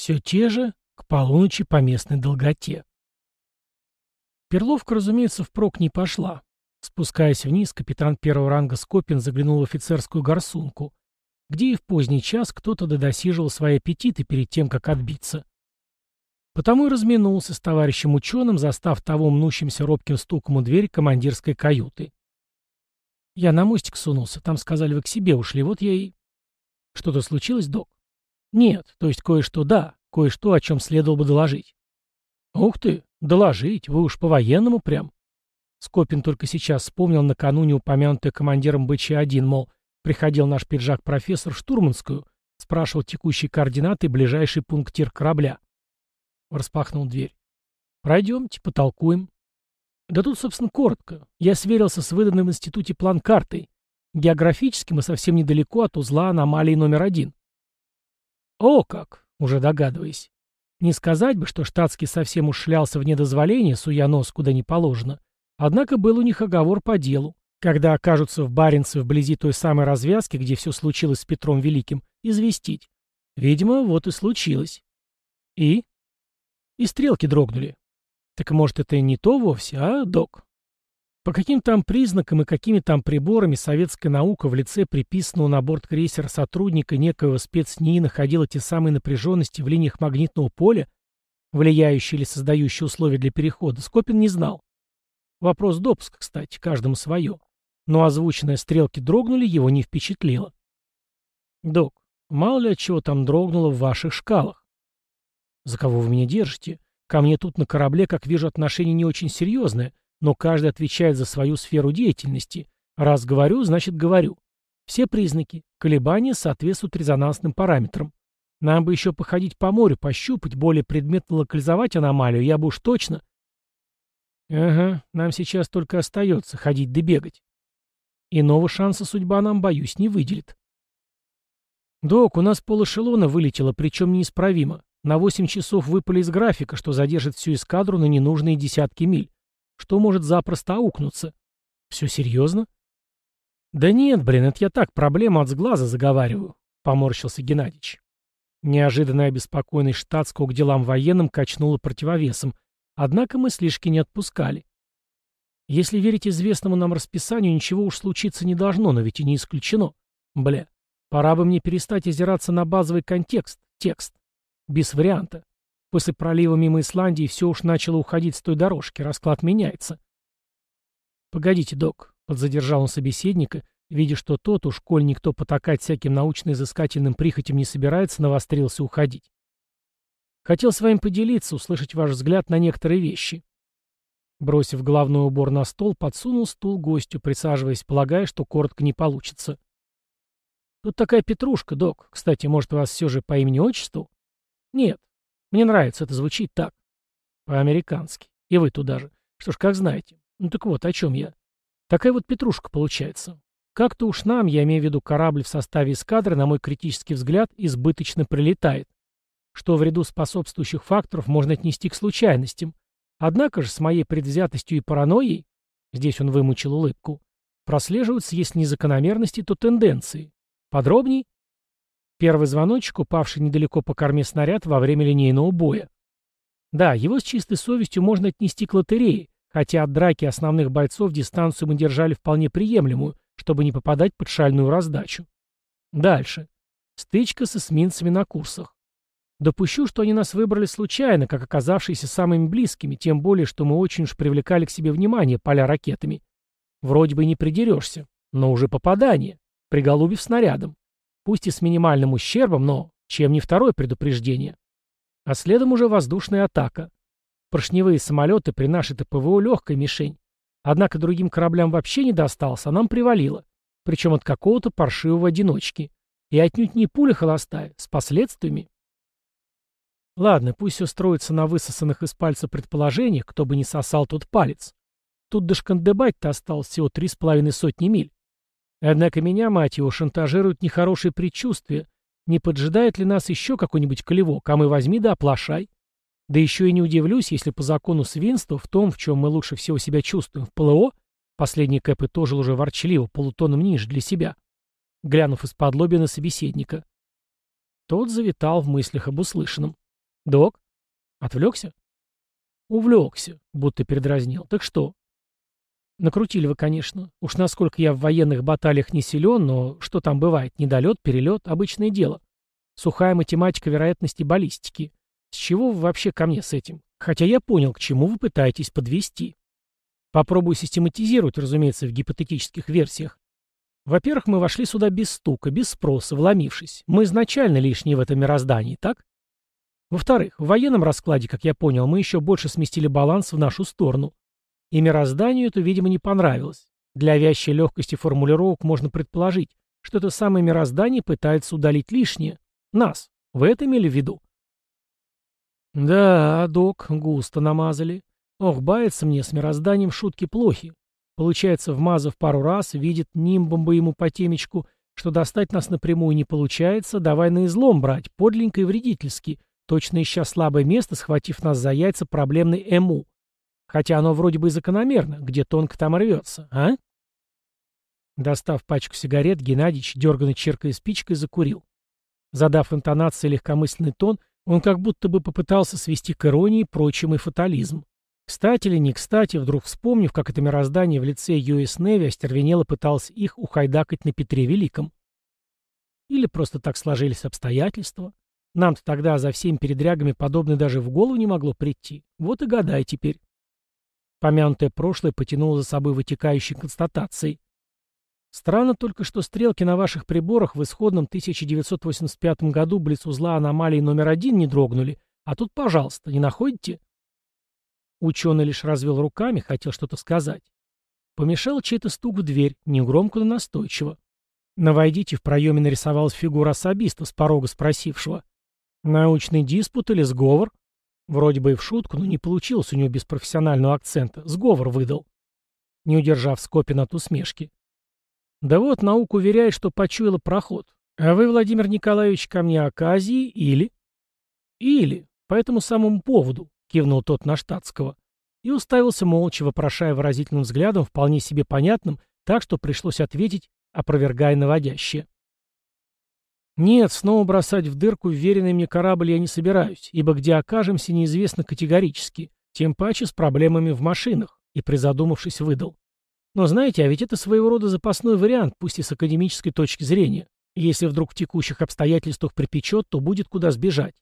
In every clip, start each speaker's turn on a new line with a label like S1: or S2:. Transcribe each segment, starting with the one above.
S1: Все те же, к полуночи по местной долготе. Перловка, разумеется, впрок не пошла. Спускаясь вниз, капитан первого ранга Скопин заглянул в офицерскую горсунку, где и в поздний час кто-то додосиживал свои аппетиты перед тем, как отбиться. Потому и разминулся с товарищем ученым, застав того мнущимся робким стуком у двери командирской каюты. Я на мостик сунулся, там сказали, вы к себе ушли, вот я и... Что-то случилось, док? Нет, то есть кое-что да, кое-что, о чем следовало бы доложить. Ух ты, доложить, вы уж по-военному прям. Скопин только сейчас вспомнил накануне упомянутый командиром БЧ-1, мол, приходил наш пиджак-профессор в штурманскую, спрашивал текущие координаты и ближайший пунктир корабля. Распахнул дверь. «Пройдемте, потолкуем». Да тут, собственно, коротко. Я сверился с выданным в институте план-картой. Географически мы совсем недалеко от узла аномалии номер один. О как! Уже догадываясь. Не сказать бы, что штатский совсем ушлялся в недозволение, суя нос куда не положено. Однако был у них оговор по делу. Когда окажутся в Баренце вблизи той самой развязки, где все случилось с Петром Великим, известить. Видимо, вот и случилось. И? И стрелки дрогнули. Так может, это не то вовсе, а, док? По каким там признакам и какими там приборами советская наука в лице приписанного на борт крейсера сотрудника некоего спецнии находила те самые напряженности в линиях магнитного поля, влияющие или создающие условия для перехода, Скопин не знал. Вопрос допуска, кстати, каждому свое. Но озвученные стрелки дрогнули, его не впечатлило. «Док, мало ли от чего там дрогнуло в ваших шкалах?» «За кого вы меня держите? Ко мне тут на корабле, как вижу, отношение не очень серьезное, но каждый отвечает за свою сферу деятельности. Раз говорю, значит говорю. Все признаки, колебания соответствуют резонансным параметрам. Нам бы еще походить по морю, пощупать, более предметно локализовать аномалию, я бы уж точно... Ага, нам сейчас только остается ходить да бегать. Иного шанса судьба нам, боюсь, не выделит. Док, у нас пол эшелона вылетело, причем неисправимо. На 8 часов выпали из графика, что задержит всю эскадру на ненужные десятки миль что может запросто аукнуться. Все серьезно? Да нет, блин, это я так проблему от сглаза заговариваю, поморщился Геннадьевич. Неожиданно обеспокоенный штатского к делам военным качнуло противовесом, однако мы слишком не отпускали. Если верить известному нам расписанию, ничего уж случиться не должно, но ведь и не исключено. Бля, пора бы мне перестать озираться на базовый контекст, текст. Без варианта. После пролива мимо Исландии все уж начало уходить с той дорожки, расклад меняется. «Погодите, док», — подзадержал он собеседника, видя, что тот, уж коль никто потакать всяким научно-изыскательным прихотям не собирается, навострился уходить. «Хотел с вами поделиться, услышать ваш взгляд на некоторые вещи». Бросив головной убор на стол, подсунул стул гостю, присаживаясь, полагая, что коротко не получится. «Тут такая петрушка, док. Кстати, может, вас все же по имени-отчеству?» «Нет, мне нравится, это звучит так. По-американски. И вы туда же. Что ж, как знаете. Ну так вот, о чем я. Такая вот петрушка получается. Как-то уж нам, я имею в виду корабль в составе эскадры, на мой критический взгляд, избыточно прилетает. Что в ряду способствующих факторов можно отнести к случайностям. Однако же с моей предвзятостью и паранойей, здесь он вымучил улыбку, прослеживаются, если не закономерности, то тенденции. Подробней? Первый звоночек, упавший недалеко по корме снаряд во время линейного боя. Да, его с чистой совестью можно отнести к лотерее, хотя от драки основных бойцов дистанцию мы держали вполне приемлемую, чтобы не попадать под шальную раздачу. Дальше. Стычка с эсминцами на курсах. Допущу, что они нас выбрали случайно, как оказавшиеся самыми близкими, тем более, что мы очень уж привлекали к себе внимание поля ракетами. Вроде бы не придерешься, но уже попадание, приголубив снарядом. Пусть и с минимальным ущербом, но чем не второе предупреждение. А следом уже воздушная атака. Поршневые самолеты при нашей-то ПВО легкая мишень. Однако другим кораблям вообще не достался, а нам привалило. Причем от какого-то паршивого одиночки. И отнюдь не пуля холостая, с последствиями. Ладно, пусть все строится на высосанных из пальца предположениях, кто бы не сосал тот палец. Тут дошкандебать-то осталось всего три с половиной сотни миль. Однако меня, мать его, шантажируют нехорошие предчувствия. Не поджидает ли нас еще какой-нибудь клевок, а мы возьми да оплошай. Да еще и не удивлюсь, если по закону свинства, в том, в чем мы лучше всего себя чувствуем, в ПЛО, последний Кэп тоже уже ворчливо, полутоном ниже для себя, глянув из-под лобя на собеседника. Тот завитал в мыслях об услышанном. Док? Отвлекся? Увлекся, будто передразнил. Так что? Накрутили вы, конечно. Уж насколько я в военных баталиях не силен, но что там бывает? Недолет, перелет — обычное дело. Сухая математика вероятности баллистики. С чего вы вообще ко мне с этим? Хотя я понял, к чему вы пытаетесь подвести. Попробую систематизировать, разумеется, в гипотетических версиях. Во-первых, мы вошли сюда без стука, без спроса, вломившись. Мы изначально лишние в этом мироздании, так? Во-вторых, в военном раскладе, как я понял, мы еще больше сместили баланс в нашу сторону. И мирозданию это, видимо, не понравилось. Для вящей легкости формулировок можно предположить, что это самое мироздание пытается удалить лишнее. Нас. Вы это имели в виду? Да, док, густо намазали. Ох, бается мне с мирозданием шутки плохи. Получается, вмазав пару раз, видит нимбом бы ему по темечку, что достать нас напрямую не получается, давай на излом брать, подленько и вредительски, точно ища слабое место, схватив нас за яйца проблемной ЭМУ. Хотя оно вроде бы закономерно, где тонко там рвется, а? Достав пачку сигарет, Геннадьевич, дерганно черкая спичкой, закурил. Задав интонации легкомысленный тон, он как будто бы попытался свести к иронии прочим и фатализм. Кстати или не кстати, вдруг вспомнив, как это мироздание в лице US Navy остервенело пыталось их ухайдакать на Петре Великом. Или просто так сложились обстоятельства. Нам-то тогда за всеми передрягами подобное даже в голову не могло прийти. Вот и гадай теперь. Помянутое прошлое потянуло за собой вытекающей констатацией. Странно только, что стрелки на ваших приборах в исходном 1985 году близ узла аномалии номер один не дрогнули, а тут, пожалуйста, не находите? Ученый лишь развел руками, хотел что-то сказать. Помешал чей-то стук в дверь, негромко, но настойчиво. На войдите в проеме нарисовалась фигура особиста с порога спросившего. Научный диспут или сговор? Вроде бы и в шутку, но не получилось у него без профессионального акцента. Сговор выдал. Не удержав Скопин от усмешки. Да вот, наука уверяет, что почуяла проход. А вы, Владимир Николаевич, ко мне оказии или... Или, по этому самому поводу, кивнул тот на штатского. И уставился молча, вопрошая выразительным взглядом, вполне себе понятным, так что пришлось ответить, опровергая наводящее. Нет, снова бросать в дырку вверенный мне корабль я не собираюсь, ибо где окажемся, неизвестно категорически, тем паче с проблемами в машинах, и призадумавшись выдал. Но знаете, а ведь это своего рода запасной вариант, пусть и с академической точки зрения. Если вдруг в текущих обстоятельствах припечет, то будет куда сбежать.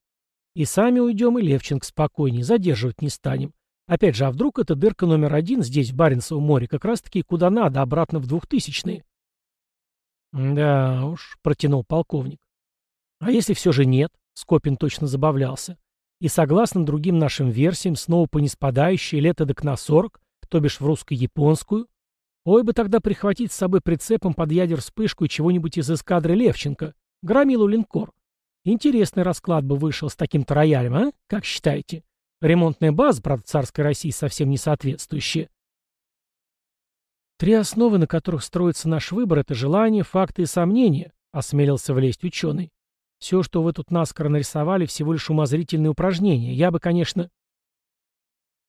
S1: И сами уйдем, и Левченко спокойнее, задерживать не станем. Опять же, а вдруг эта дырка номер один здесь, в Баренцевом море, как раз-таки куда надо, обратно в двухтысячные? «Да уж», — протянул полковник. А если все же нет, Скопин точно забавлялся, и согласно другим нашим версиям, снова по неспадающей лет эдак на 40, то бишь в русско-японскую, ой бы тогда прихватить с собой прицепом под ядер вспышку и чего-нибудь из эскадры Левченко, громилу линкор. Интересный расклад бы вышел с таким-то а? Как считаете? Ремонтная база, правда, царской России совсем не соответствующая. Три основы, на которых строится наш выбор, это желание, факты и сомнения, осмелился влезть ученый. Все, что вы тут наскоро нарисовали, всего лишь умозрительные упражнения. Я бы, конечно...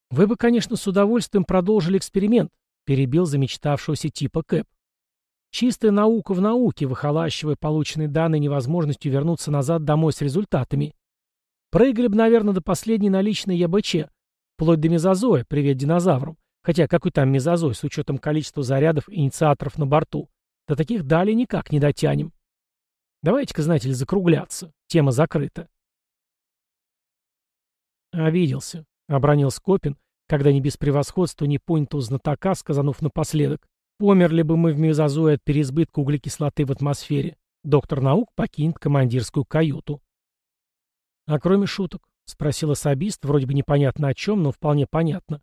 S1: Вы бы, конечно, с удовольствием продолжили эксперимент, перебил замечтавшегося типа Кэп. Чистая наука в науке, выхолащивая полученные данные невозможностью вернуться назад домой с результатами. Прыгали бы, наверное, до последней наличной ЯБЧ, вплоть до мезозоя, привет динозаврам. Хотя какой там мезозой, с учетом количества зарядов инициаторов на борту. До таких далее никак не дотянем. Давайте-ка, знаете ли, закругляться. Тема закрыта. Обиделся, обронил Скопин, когда не без превосходства не понятого знатока, сказанув напоследок. Померли бы мы в мезозое от переизбытка углекислоты в атмосфере. Доктор наук покинет командирскую каюту. А кроме шуток, спросил особист, вроде бы непонятно о чем, но вполне понятно.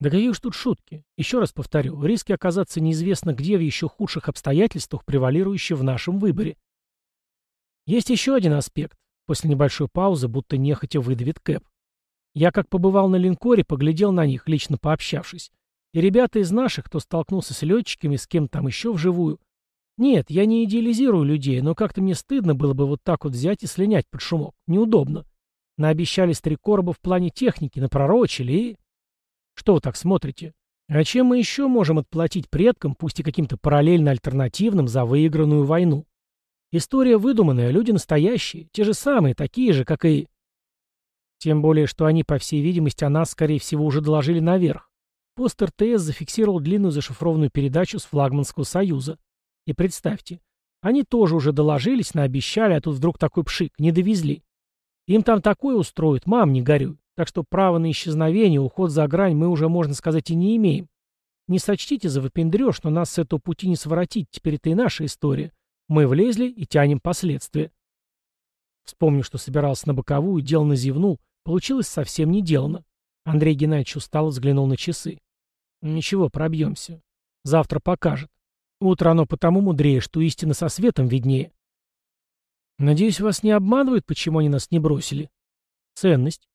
S1: Да какие уж тут шутки. Еще раз повторю, риски оказаться неизвестно где в еще худших обстоятельствах, превалирующие в нашем выборе. Есть еще один аспект. После небольшой паузы, будто нехотя выдавит Кэп. Я как побывал на линкоре, поглядел на них, лично пообщавшись. И ребята из наших, кто столкнулся с летчиками, с кем там еще вживую. Нет, я не идеализирую людей, но как-то мне стыдно было бы вот так вот взять и слинять под шумок. Неудобно. Наобещали с три короба в плане техники, напророчили и... Что вы так смотрите? А чем мы еще можем отплатить предкам, пусть и каким-то параллельно альтернативным, за выигранную войну? История выдуманная, люди настоящие, те же самые, такие же, как и... Тем более, что они, по всей видимости, о нас, скорее всего, уже доложили наверх. Пост РТС зафиксировал длинную зашифрованную передачу с флагманского союза. И представьте, они тоже уже доложились, наобещали, а тут вдруг такой пшик, не довезли. Им там такое устроят, мам, не горюй. Так что права на исчезновение, уход за грань мы уже, можно сказать, и не имеем. Не сочтите за выпендрёж, но нас с этого пути не своротить, теперь это и наша история. Мы влезли и тянем последствия. Вспомнив, что собирался на боковую, деланно зевнул, получилось совсем не делано. Андрей Геннадьевич устало взглянул на часы. Ничего, пробьемся. Завтра покажет. Утро оно потому мудрее, что истина со светом виднее. Надеюсь, вас не обманывают, почему они нас не бросили. Ценность,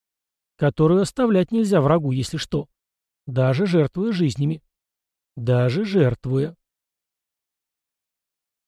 S1: которую оставлять нельзя врагу, если что. Даже жертвуя жизнями. Даже жертвуя.